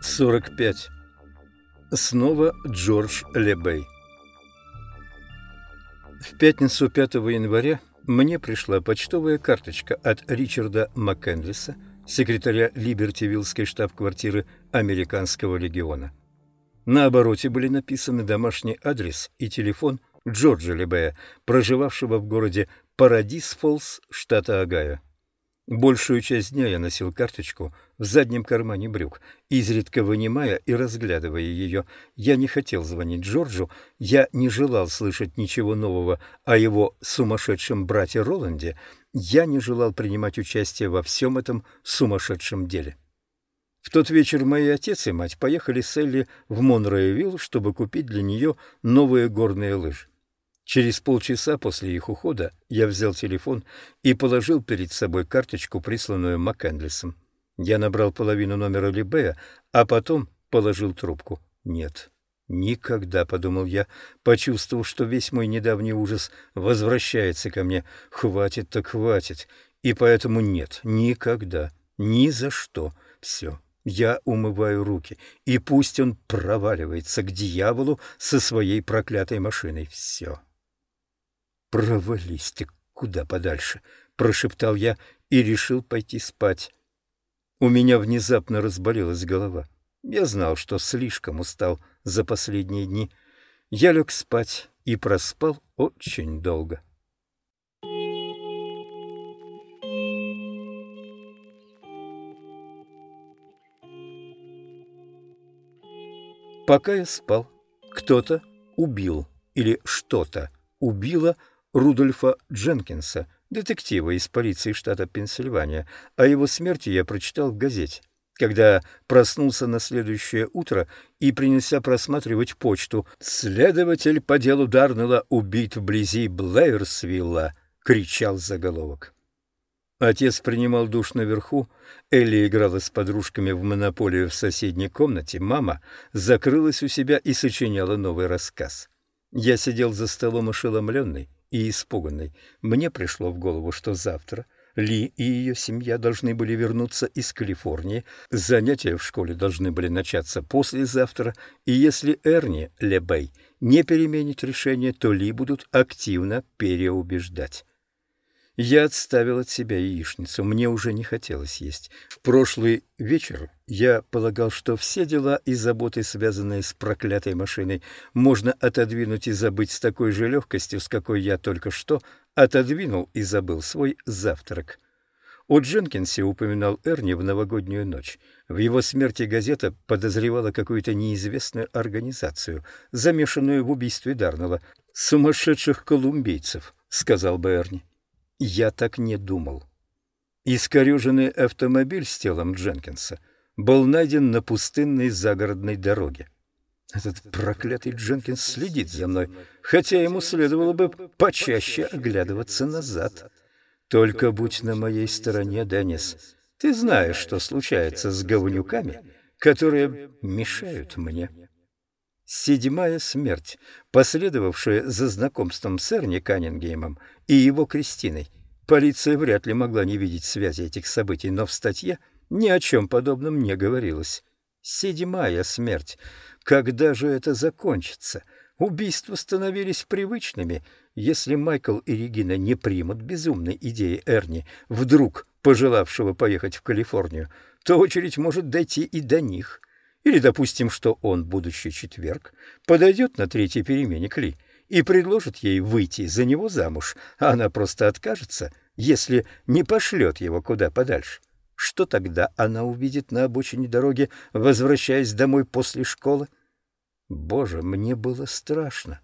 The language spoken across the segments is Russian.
Сорок пять. Снова Джордж Лебей. В пятницу 5 января мне пришла почтовая карточка от Ричарда МакКендлиса, секретаря Либертивиллской штаб-квартиры Американского легиона. На обороте были написаны домашний адрес и телефон Джорджа Лебея, проживавшего в городе Парадис-Фоллс, штата Огайо. Большую часть дня я носил карточку в заднем кармане брюк, изредка вынимая и разглядывая ее. Я не хотел звонить Джорджу, я не желал слышать ничего нового о его сумасшедшем брате Роланде, я не желал принимать участие во всем этом сумасшедшем деле. В тот вечер мои отец и мать поехали с Элли в Монроевилл, чтобы купить для нее новые горные лыжи. Через полчаса после их ухода я взял телефон и положил перед собой карточку, присланную МакЭндлисом. Я набрал половину номера Либея, а потом положил трубку. Нет, никогда, — подумал я, почувствовав, что весь мой недавний ужас возвращается ко мне. Хватит так хватит. И поэтому нет, никогда, ни за что. Все, я умываю руки, и пусть он проваливается к дьяволу со своей проклятой машиной. Все. «Провались ты куда подальше», — прошептал я и решил пойти спать. У меня внезапно разболелась голова. Я знал, что слишком устал за последние дни. Я лег спать и проспал очень долго. Пока я спал, кто-то убил или что-то убило Рудольфа Дженкинса, детектива из полиции штата Пенсильвания. О его смерти я прочитал в газете. Когда проснулся на следующее утро и принялся просматривать почту, «Следователь по делу Дарнелла убит вблизи Блэйрсвилла», — кричал заголовок. Отец принимал душ наверху, Элли играла с подружками в монополию в соседней комнате, мама закрылась у себя и сочиняла новый рассказ. Я сидел за столом ошеломленный и испуганный. Мне пришло в голову, что завтра Ли и ее семья должны были вернуться из Калифорнии, занятия в школе должны были начаться послезавтра, и если Эрни Лебей не переменит решение, то Ли будут активно переубеждать. Я отставил от себя яичницу, мне уже не хотелось есть. В прошлый вечер я полагал, что все дела и заботы, связанные с проклятой машиной, можно отодвинуть и забыть с такой же легкостью, с какой я только что отодвинул и забыл свой завтрак. О Дженкинсе упоминал Эрни в новогоднюю ночь. В его смерти газета подозревала какую-то неизвестную организацию, замешанную в убийстве Дарнелла. «Сумасшедших колумбийцев», — сказал бы Эрни. Я так не думал. Искореженный автомобиль с телом Дженкинса был найден на пустынной загородной дороге. Этот проклятый Дженкинс следит за мной, хотя ему следовало бы почаще оглядываться назад. Только будь на моей стороне, Деннис. Ты знаешь, что случается с говнюками, которые мешают мне. Седьмая смерть, последовавшая за знакомством с Эрни Каннингеймом и его Кристиной. Полиция вряд ли могла не видеть связи этих событий, но в статье ни о чем подобном не говорилось. Седьмая смерть. Когда же это закончится? Убийства становились привычными. Если Майкл и Регина не примут безумной идеи Эрни, вдруг пожелавшего поехать в Калифорнию, то очередь может дойти и до них — или допустим, что он, будущий четверг, подойдет на третьей перемене к Ли и предложит ей выйти за него замуж, а она просто откажется, если не пошлет его куда подальше. Что тогда она увидит на обочине дороги, возвращаясь домой после школы? Боже, мне было страшно.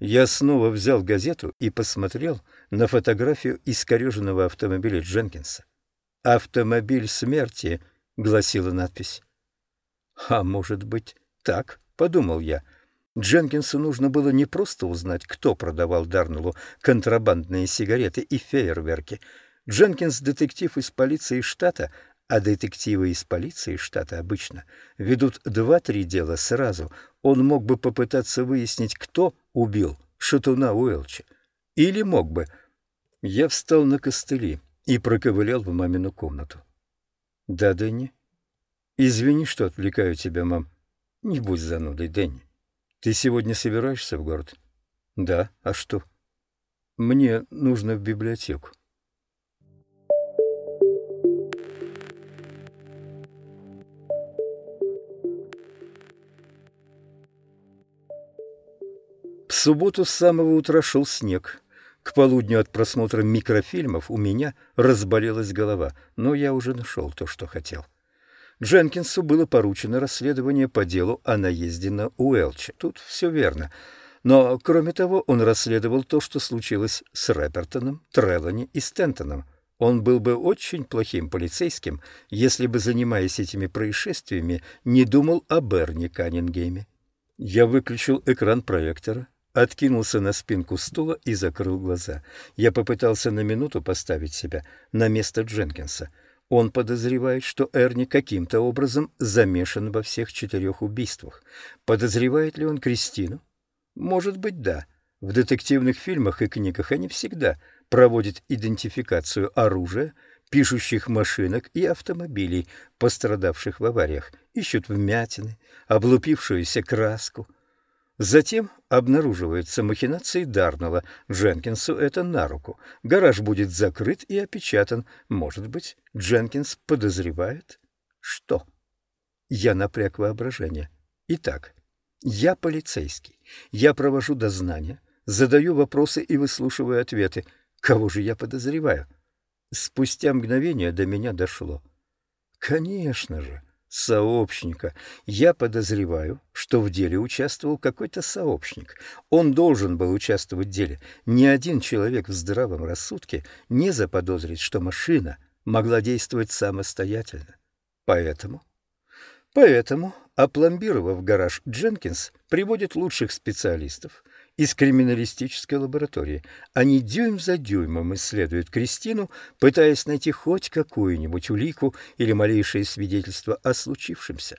Я снова взял газету и посмотрел на фотографию искореженного автомобиля Дженкинса. «Автомобиль смерти», — гласила надпись. А может быть, так, подумал я. Дженкинсу нужно было не просто узнать, кто продавал Дарнеллу контрабандные сигареты и фейерверки. Дженкинс — детектив из полиции штата, а детективы из полиции штата обычно ведут два-три дела сразу. Он мог бы попытаться выяснить, кто убил Шатуна Уэлча. Или мог бы... Я встал на костыли и проковылял в мамину комнату. — Да, Дэнни? — Извини, что отвлекаю тебя, мам. Не будь занудой, Дэнни. Ты сегодня собираешься в город? — Да. А что? — Мне нужно в библиотеку. В субботу с самого утра шел снег. К полудню от просмотра микрофильмов у меня разболелась голова, но я уже нашел то, что хотел. Дженкинсу было поручено расследование по делу о наезде на Уэлча. Тут все верно. Но, кроме того, он расследовал то, что случилось с Рэпертоном, Треллани и Стентоном. Он был бы очень плохим полицейским, если бы, занимаясь этими происшествиями, не думал о Берни Каннингеме. Я выключил экран проектора, откинулся на спинку стула и закрыл глаза. Я попытался на минуту поставить себя на место Дженкинса. Он подозревает, что Эрни каким-то образом замешан во всех четырех убийствах. Подозревает ли он Кристину? Может быть, да. В детективных фильмах и книгах они всегда проводят идентификацию оружия, пишущих машинок и автомобилей, пострадавших в авариях, ищут вмятины, облупившуюся краску, Затем обнаруживаются махинации Дарнелла. Дженкинсу это на руку. Гараж будет закрыт и опечатан. Может быть, Дженкинс подозревает? Что? Я напряг воображение. Итак, я полицейский. Я провожу дознания, задаю вопросы и выслушиваю ответы. Кого же я подозреваю? Спустя мгновение до меня дошло. Конечно же, сообщника. Я подозреваю, что в деле участвовал какой-то сообщник. Он должен был участвовать в деле. Ни один человек в здравом рассудке не заподозрит, что машина могла действовать самостоятельно. Поэтому... Поэтому, опломбировав гараж, Дженкинс приводит лучших специалистов — из криминалистической лаборатории. Они дюйм за дюймом исследуют Кристину, пытаясь найти хоть какую-нибудь улику или малейшее свидетельство о случившемся.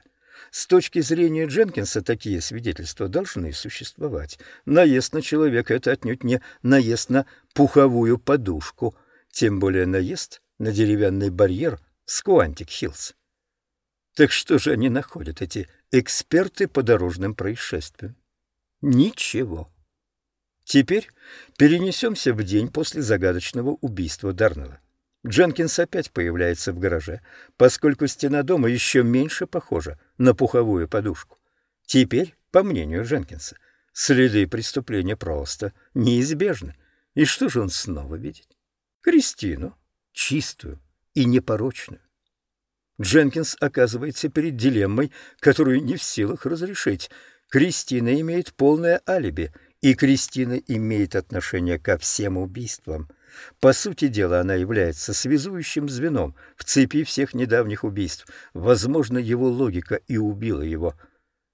С точки зрения Дженкинса такие свидетельства должны существовать. Наезд на человека — это отнюдь не наезд на пуховую подушку, тем более наезд на деревянный барьер с Куантик-Хиллз. Так что же они находят, эти эксперты по дорожным происшествиям? Ничего. Теперь перенесемся в день после загадочного убийства Дарнелла. Дженкинс опять появляется в гараже, поскольку стена дома еще меньше похожа на пуховую подушку. Теперь, по мнению Дженкинса, следы преступления просто неизбежны. И что же он снова видит? Кристину, чистую и непорочную. Дженкинс оказывается перед дилеммой, которую не в силах разрешить. Кристина имеет полное алиби — и Кристина имеет отношение ко всем убийствам. По сути дела, она является связующим звеном в цепи всех недавних убийств. Возможно, его логика и убила его.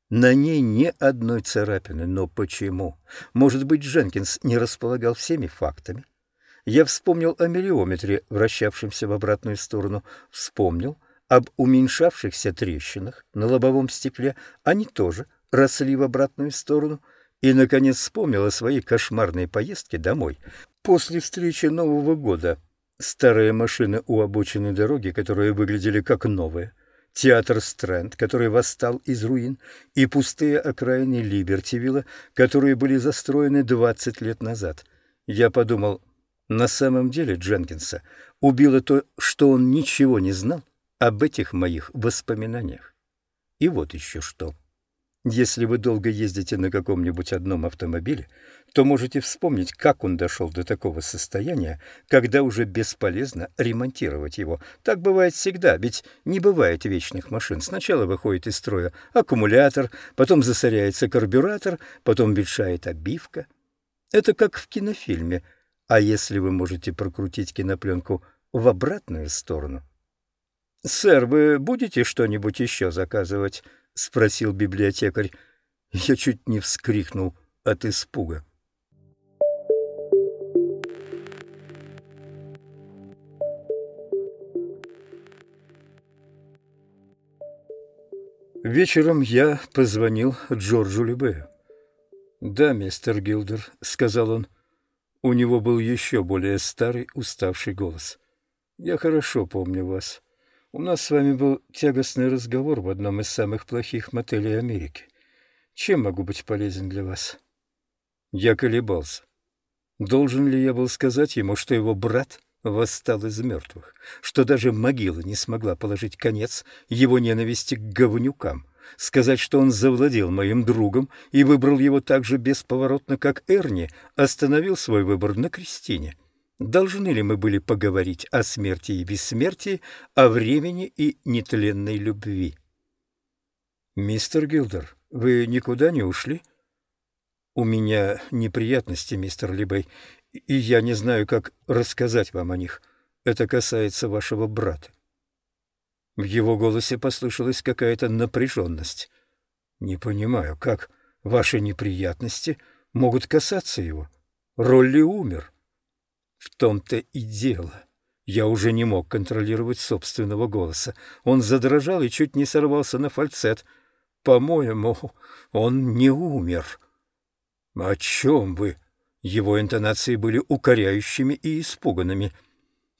На ней ни одной царапины, но почему? Может быть, Дженкинс не располагал всеми фактами? Я вспомнил о миллиометре, вращавшемся в обратную сторону, вспомнил об уменьшавшихся трещинах на лобовом стекле, они тоже росли в обратную сторону — и, наконец, вспомнил о своей кошмарной поездке домой после встречи Нового года. Старые машины у обочины дороги, которые выглядели как новые, театр Стрэнд, который восстал из руин, и пустые окраины Либертивилла, которые были застроены 20 лет назад. Я подумал, на самом деле Дженкинса убило то, что он ничего не знал об этих моих воспоминаниях. И вот еще что. Если вы долго ездите на каком-нибудь одном автомобиле, то можете вспомнить, как он дошел до такого состояния, когда уже бесполезно ремонтировать его. Так бывает всегда, ведь не бывает вечных машин. Сначала выходит из строя аккумулятор, потом засоряется карбюратор, потом ветшает обивка. Это как в кинофильме. А если вы можете прокрутить кинопленку в обратную сторону? «Сэр, вы будете что-нибудь еще заказывать?» — спросил библиотекарь. Я чуть не вскрикнул от испуга. Вечером я позвонил Джорджу Либею. «Да, мистер Гилдер», — сказал он. У него был еще более старый, уставший голос. «Я хорошо помню вас. У нас с вами был тягостный разговор в одном из самых плохих мотелей Америки. Чем могу быть полезен для вас?» Я колебался. Должен ли я был сказать ему, что его брат восстал из мертвых, что даже могила не смогла положить конец его ненависти к говнюкам, сказать, что он завладел моим другом и выбрал его так же бесповоротно, как Эрни остановил свой выбор на Кристине. Должны ли мы были поговорить о смерти и бессмертии, о времени и нетленной любви? «Мистер Гилдер, вы никуда не ушли?» «У меня неприятности, мистер Либей, и я не знаю, как рассказать вам о них. Это касается вашего брата». В его голосе послышалась какая-то напряженность. «Не понимаю, как ваши неприятности могут касаться его? Ролли умер». «В том-то и дело». Я уже не мог контролировать собственного голоса. Он задрожал и чуть не сорвался на фальцет. «По-моему, он не умер». «О чем вы?» Его интонации были укоряющими и испуганными.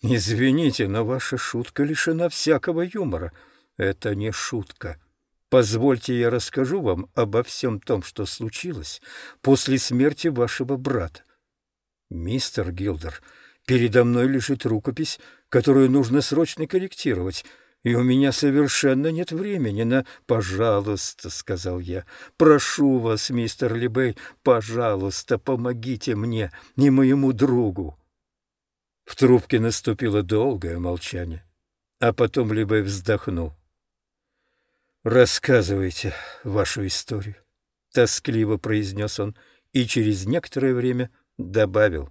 «Извините, но ваша шутка лишена всякого юмора. Это не шутка. Позвольте я расскажу вам обо всем том, что случилось после смерти вашего брата. Мистер Гилдер, передо мной лежит рукопись, которую нужно срочно корректировать» и у меня совершенно нет времени на «пожалуйста», — сказал я. «Прошу вас, мистер Либей, пожалуйста, помогите мне и моему другу». В трубке наступило долгое молчание, а потом Либей вздохнул. «Рассказывайте вашу историю», — тоскливо произнес он и через некоторое время добавил.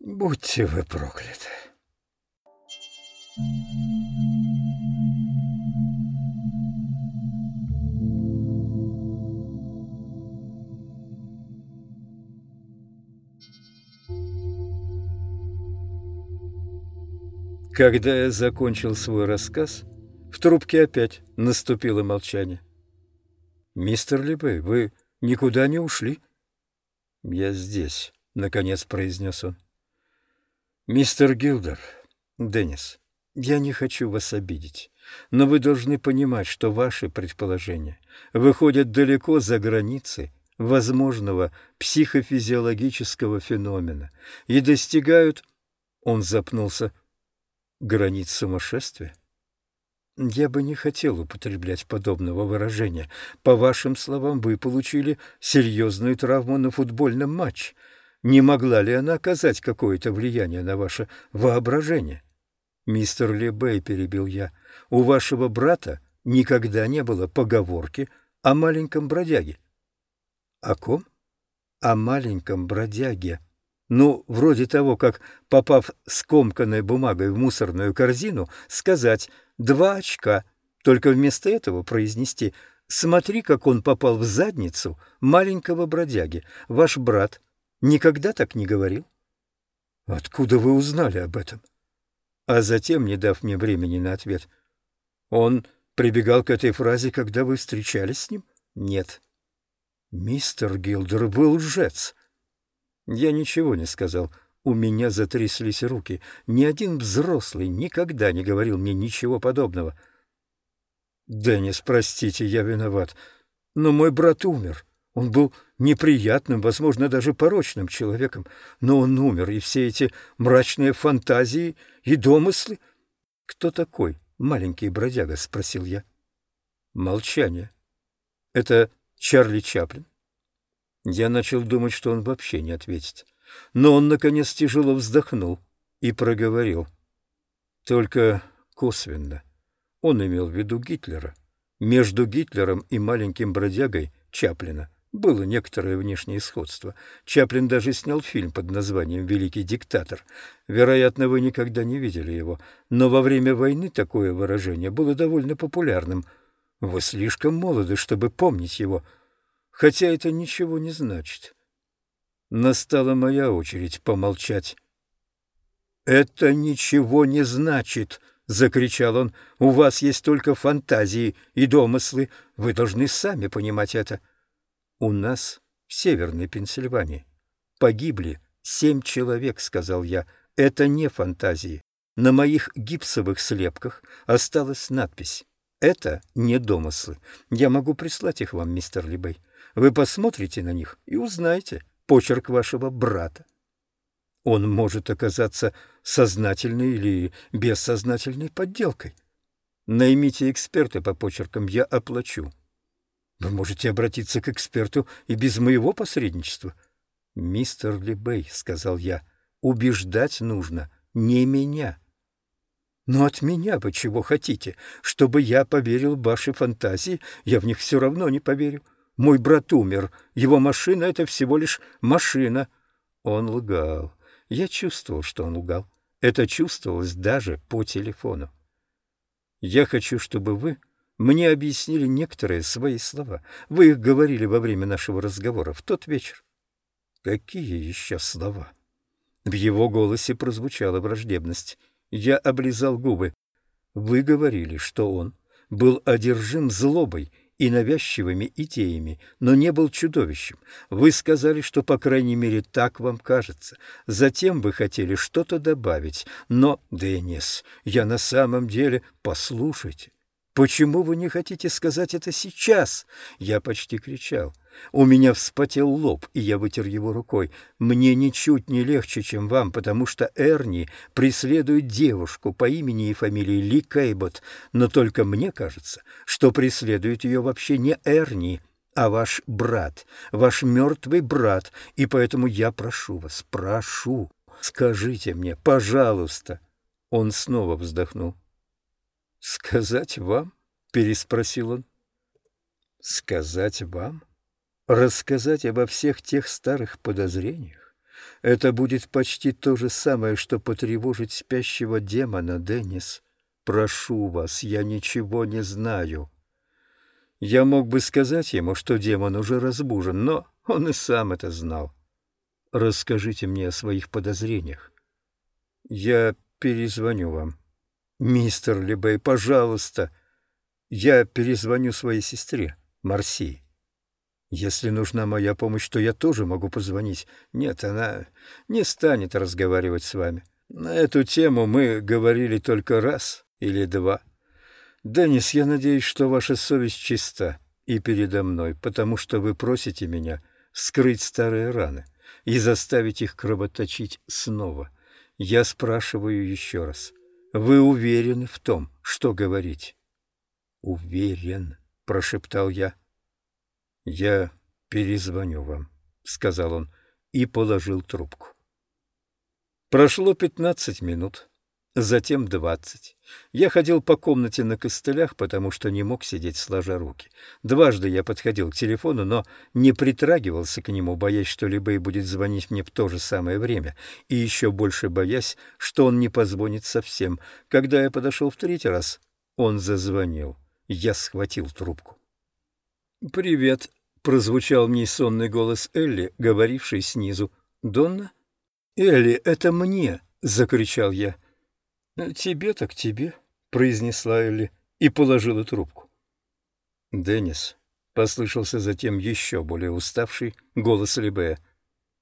«Будьте вы прокляты». Когда я закончил свой рассказ, в трубке опять наступило молчание. «Мистер Либей, вы никуда не ушли?» «Я здесь», — наконец произнес он. «Мистер Гилдер, Деннис, я не хочу вас обидеть, но вы должны понимать, что ваши предположения выходят далеко за границы возможного психофизиологического феномена и достигают... Он запнулся границ сумасшествия? Я бы не хотел употреблять подобного выражения. По вашим словам, вы получили серьезную травму на футбольном матче. Не могла ли она оказать какое-то влияние на ваше воображение? Мистер Лебей, перебил я, у вашего брата никогда не было поговорки о маленьком бродяге. О ком? О маленьком бродяге. Ну, вроде того, как, попав скомканной бумагой в мусорную корзину, сказать «два очка», только вместо этого произнести «смотри, как он попал в задницу маленького бродяги. Ваш брат никогда так не говорил?» «Откуда вы узнали об этом?» А затем, не дав мне времени на ответ, «Он прибегал к этой фразе, когда вы встречались с ним?» «Нет». «Мистер Гилдер был лжец». Я ничего не сказал. У меня затряслись руки. Ни один взрослый никогда не говорил мне ничего подобного. «Деннис, простите, я виноват. Но мой брат умер. Он был неприятным, возможно, даже порочным человеком. Но он умер, и все эти мрачные фантазии и домыслы...» «Кто такой маленький бродяга?» — спросил я. Молчание. «Это Чарли Чаплин?» Я начал думать, что он вообще не ответит. Но он, наконец, тяжело вздохнул и проговорил. Только косвенно. Он имел в виду Гитлера. Между Гитлером и маленьким бродягой Чаплина было некоторое внешнее сходство. Чаплин даже снял фильм под названием «Великий диктатор». Вероятно, вы никогда не видели его, но во время войны такое выражение было довольно популярным. Вы слишком молоды, чтобы помнить его — хотя это ничего не значит. Настала моя очередь помолчать. «Это ничего не значит», — закричал он. «У вас есть только фантазии и домыслы. Вы должны сами понимать это». «У нас в Северной Пенсильвании погибли семь человек», — сказал я. «Это не фантазии. На моих гипсовых слепках осталась надпись. Это не домыслы. Я могу прислать их вам, мистер Либей. Вы посмотрите на них и узнаете почерк вашего брата. Он может оказаться сознательной или бессознательной подделкой. Наймите эксперта по почеркам, я оплачу. Вы можете обратиться к эксперту и без моего посредничества. Мистер Либей, — сказал я, — убеждать нужно не меня. Но от меня вы чего хотите? Чтобы я поверил в ваши фантазии? Я в них все равно не поверю. Мой брат умер. Его машина — это всего лишь машина. Он лгал. Я чувствовал, что он лгал. Это чувствовалось даже по телефону. Я хочу, чтобы вы мне объяснили некоторые свои слова. Вы их говорили во время нашего разговора в тот вечер. Какие еще слова? В его голосе прозвучала враждебность. Я облизал губы. Вы говорили, что он был одержим злобой и навязчивыми идеями, но не был чудовищем. Вы сказали, что, по крайней мере, так вам кажется. Затем вы хотели что-то добавить. Но, Денис, я на самом деле... Послушайте, почему вы не хотите сказать это сейчас? Я почти кричал. У меня вспотел лоб, и я вытер его рукой. Мне ничуть не легче, чем вам, потому что Эрни преследует девушку по имени и фамилии Ли Кейбот, но только мне кажется, что преследует ее вообще не Эрни, а ваш брат, ваш мертвый брат, и поэтому я прошу вас, прошу, скажите мне, пожалуйста. Он снова вздохнул. «Сказать вам?» — переспросил он. «Сказать вам?» Рассказать обо всех тех старых подозрениях — это будет почти то же самое, что потревожить спящего демона, Деннис. Прошу вас, я ничего не знаю. Я мог бы сказать ему, что демон уже разбужен, но он и сам это знал. Расскажите мне о своих подозрениях. Я перезвоню вам. Мистер Лебей, пожалуйста. Я перезвоню своей сестре, Марсии. Если нужна моя помощь, то я тоже могу позвонить. Нет, она не станет разговаривать с вами. На эту тему мы говорили только раз или два. Деннис, я надеюсь, что ваша совесть чиста и передо мной, потому что вы просите меня скрыть старые раны и заставить их кровоточить снова. Я спрашиваю еще раз. Вы уверены в том, что говорить? Уверен, прошептал я. «Я перезвоню вам», — сказал он и положил трубку. Прошло пятнадцать минут, затем двадцать. Я ходил по комнате на костылях, потому что не мог сидеть сложа руки. Дважды я подходил к телефону, но не притрагивался к нему, боясь, что Либей будет звонить мне в то же самое время, и еще больше боясь, что он не позвонит совсем. Когда я подошел в третий раз, он зазвонил. Я схватил трубку. «Привет», — прозвучал мне сонный голос Элли, говоривший снизу. «Донна?» «Элли, это мне!» — закричал я. «Тебе так тебе», — произнесла Элли и положила трубку. «Деннис», — послышался затем еще более уставший голос Либея.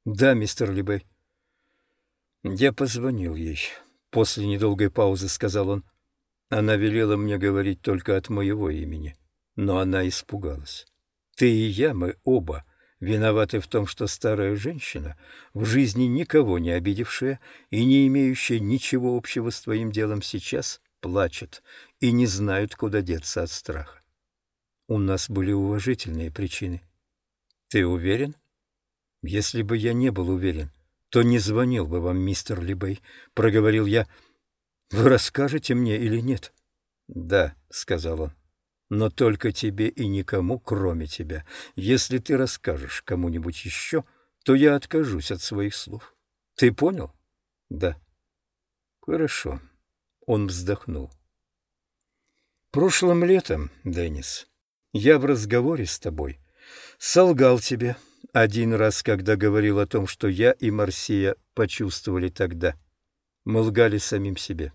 «Да, мистер Либей». «Я позвонил ей», — после недолгой паузы сказал он. Она велела мне говорить только от моего имени, но она испугалась. Ты и я, мы оба, виноваты в том, что старая женщина, в жизни никого не обидевшая и не имеющая ничего общего с твоим делом сейчас, плачет и не знают, куда деться от страха. У нас были уважительные причины. Ты уверен? Если бы я не был уверен, то не звонил бы вам, мистер Либей, — проговорил я. Вы расскажете мне или нет? — Да, — сказал он но только тебе и никому, кроме тебя. Если ты расскажешь кому-нибудь еще, то я откажусь от своих слов. Ты понял? Да. Хорошо. Он вздохнул. Прошлым летом, Деннис, я в разговоре с тобой солгал тебе один раз, когда говорил о том, что я и Марсия почувствовали тогда. Мы лгали самим себе.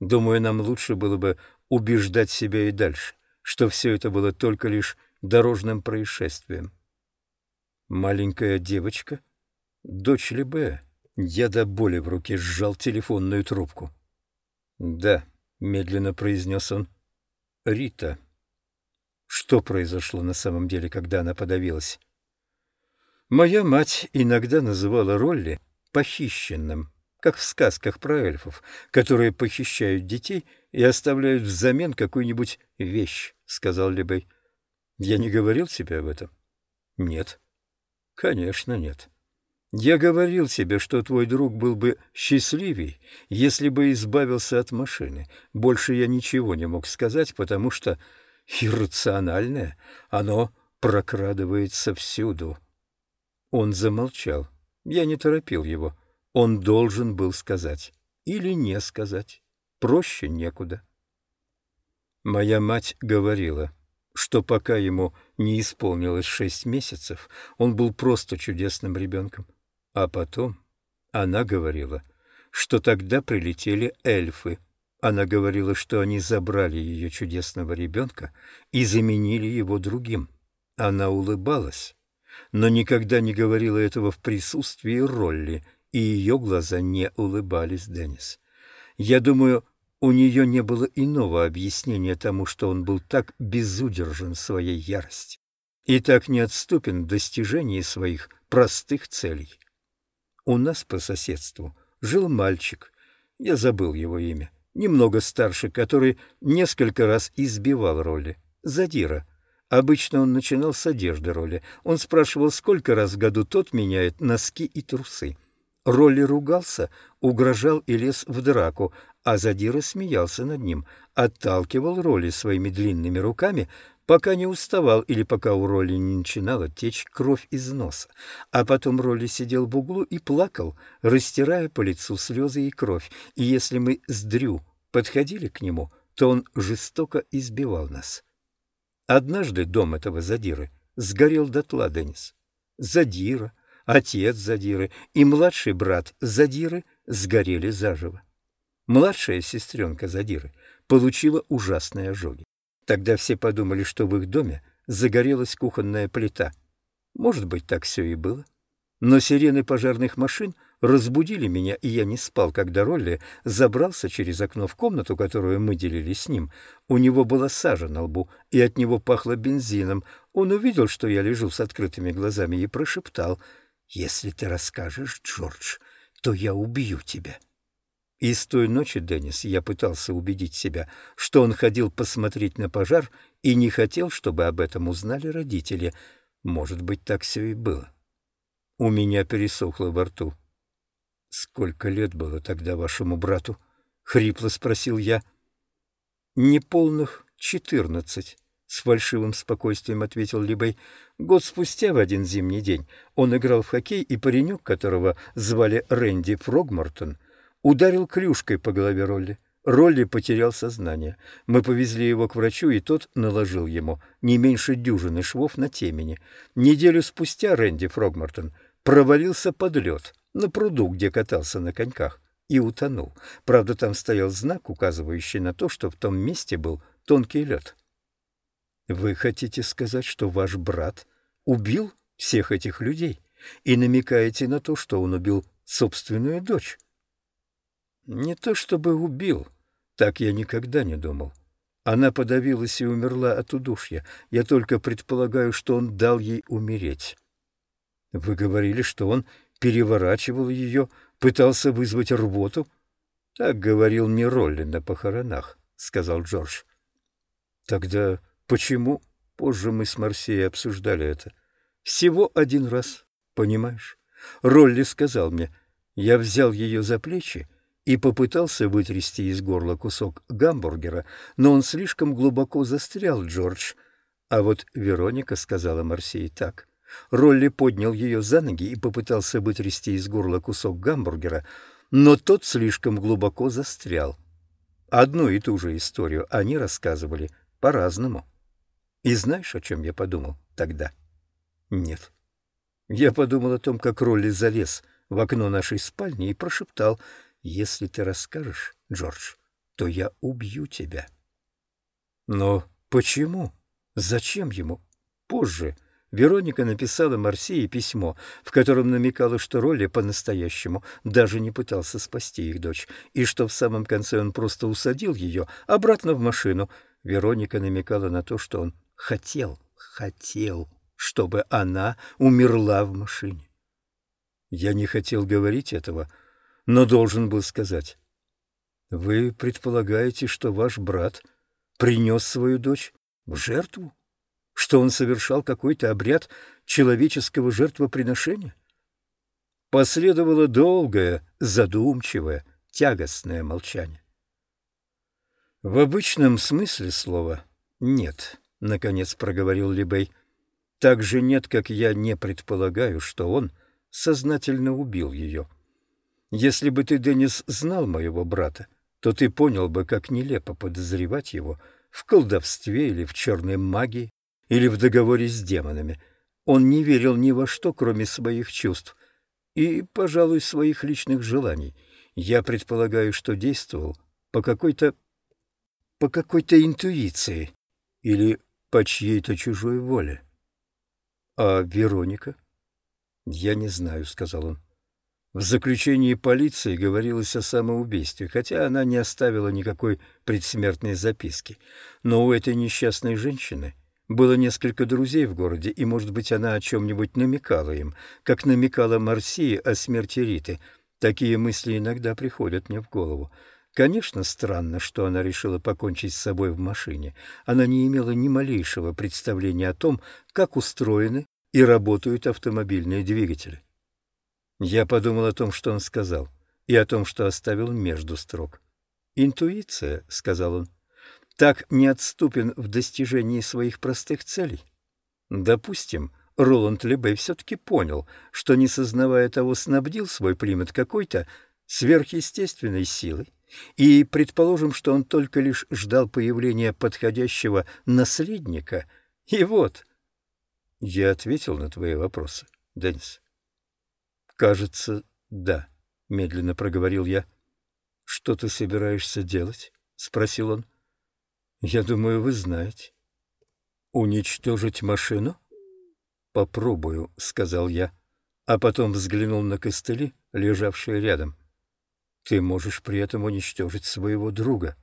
Думаю, нам лучше было бы убеждать себя и дальше, что все это было только лишь дорожным происшествием. Маленькая девочка? Дочь Лебе? Я до боли в руке сжал телефонную трубку. «Да», — медленно произнес он, — «Рита». Что произошло на самом деле, когда она подавилась? Моя мать иногда называла Ролли похищенным, как в сказках про эльфов, которые похищают детей и оставляют взамен какую-нибудь вещь, — сказал Лебей. Я не говорил тебе об этом? Нет. Конечно, нет. Я говорил себе, что твой друг был бы счастливей, если бы избавился от машины. Больше я ничего не мог сказать, потому что иррациональное, оно прокрадывается всюду. Он замолчал. Я не торопил его. Он должен был сказать. Или не сказать. Проще некуда. Моя мать говорила, что пока ему не исполнилось шесть месяцев, он был просто чудесным ребенком. А потом она говорила, что тогда прилетели эльфы. Она говорила, что они забрали ее чудесного ребенка и заменили его другим. Она улыбалась, но никогда не говорила этого в присутствии Ролли, и ее глаза не улыбались, Деннис. Я думаю, у нее не было иного объяснения тому, что он был так безудержен в своей ярости и так неотступен в достижении своих простых целей. У нас по соседству жил мальчик, я забыл его имя, немного старше, который несколько раз избивал роли, задира. Обычно он начинал с одежды роли. Он спрашивал, сколько раз в году тот меняет носки и трусы. Ролли ругался, угрожал и лез в драку, а Задира смеялся над ним, отталкивал Ролли своими длинными руками, пока не уставал или пока у Ролли не начинала течь кровь из носа. А потом Ролли сидел в углу и плакал, растирая по лицу слезы и кровь, и если мы с Дрю подходили к нему, то он жестоко избивал нас. Однажды дом этого Задиры сгорел дотла, Денис. Задира, отец Задиры и младший брат Задиры сгорели заживо. Младшая сестренка Задиры получила ужасные ожоги. Тогда все подумали, что в их доме загорелась кухонная плита. Может быть, так все и было. Но сирены пожарных машин разбудили меня, и я не спал, когда Ролли забрался через окно в комнату, которую мы делили с ним. У него была сажа на лбу, и от него пахло бензином. Он увидел, что я лежу с открытыми глазами, и прошептал, «Если ты расскажешь, Джордж, то я убью тебя». И с той ночи, Деннис, я пытался убедить себя, что он ходил посмотреть на пожар и не хотел, чтобы об этом узнали родители. Может быть, так все и было. У меня пересохло во рту. «Сколько лет было тогда вашему брату?» — хрипло спросил я. «Неполных четырнадцать», — с фальшивым спокойствием ответил Либей. Год спустя, в один зимний день, он играл в хоккей, и паренек, которого звали Рэнди Фрогмортон, ударил клюшкой по голове Ролли. Ролли потерял сознание. Мы повезли его к врачу, и тот наложил ему не меньше дюжины швов на темени. Неделю спустя Рэнди Фрогмортон провалился под лед на пруду, где катался на коньках, и утонул. Правда, там стоял знак, указывающий на то, что в том месте был тонкий лед. «Вы хотите сказать, что ваш брат убил всех этих людей и намекаете на то, что он убил собственную дочь?» Не то чтобы убил, так я никогда не думал. Она подавилась и умерла от удушья. Я только предполагаю, что он дал ей умереть. Вы говорили, что он переворачивал ее, пытался вызвать рвоту? Так говорил не Ролли на похоронах, — сказал Джордж. Тогда почему? Позже мы с Марсией обсуждали это. Всего один раз, понимаешь? Ролли сказал мне, я взял ее за плечи и попытался вытрясти из горла кусок гамбургера, но он слишком глубоко застрял, Джордж. А вот Вероника сказала Марсии так. Ролли поднял ее за ноги и попытался вытрясти из горла кусок гамбургера, но тот слишком глубоко застрял. Одну и ту же историю они рассказывали по-разному. И знаешь, о чем я подумал тогда? Нет. Я подумал о том, как Ролли залез в окно нашей спальни и прошептал — если ты расскажешь, Джордж, то я убью тебя. Но почему? Зачем ему? Позже Вероника написала Марсии письмо, в котором намекала, что Ролли по-настоящему даже не пытался спасти их дочь, и что в самом конце он просто усадил ее обратно в машину. Вероника намекала на то, что он хотел, хотел, чтобы она умерла в машине. Я не хотел говорить этого, но должен был сказать. Вы предполагаете, что ваш брат принес свою дочь в жертву? что он совершал какой-то обряд человеческого жертвоприношения? Последовало долгое, задумчивое, тягостное молчание. «В обычном смысле слова нет», — наконец проговорил Либей. «Так же нет, как я не предполагаю, что он сознательно убил ее. Если бы ты, Деннис, знал моего брата, то ты понял бы, как нелепо подозревать его в колдовстве или в черной магии, или в договоре с демонами. Он не верил ни во что, кроме своих чувств и, пожалуй, своих личных желаний. Я предполагаю, что действовал по какой-то по какой-то интуиции или по чьей-то чужой воле. А Вероника? Я не знаю, сказал он. В заключении полиции говорилось о самоубийстве, хотя она не оставила никакой предсмертной записки. Но у этой несчастной женщины было несколько друзей в городе, и, может быть, она о чем-нибудь намекала им, как намекала Марсии о смерти Риты. Такие мысли иногда приходят мне в голову. Конечно, странно, что она решила покончить с собой в машине. Она не имела ни малейшего представления о том, как устроены и работают автомобильные двигатели. Я подумал о том, что он сказал, и о том, что оставил между строк. «Интуиция», — сказал он так неотступен в достижении своих простых целей? Допустим, Роланд Лебей все-таки понял, что, не сознавая того, снабдил свой Плимет какой-то сверхъестественной силой, и предположим, что он только лишь ждал появления подходящего наследника, и вот... Я ответил на твои вопросы, Деннис. Кажется, да, медленно проговорил я. Что ты собираешься делать? спросил он. Я думаю, вы знаете. Уничтожить машину? Попробую, сказал я, а потом взглянул на костыли, лежавшие рядом. Ты можешь при этом уничтожить своего друга.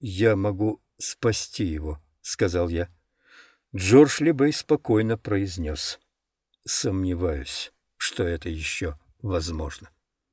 Я могу спасти его, сказал я. Джордж Лебей спокойно произнес. Сомневаюсь, что это еще возможно.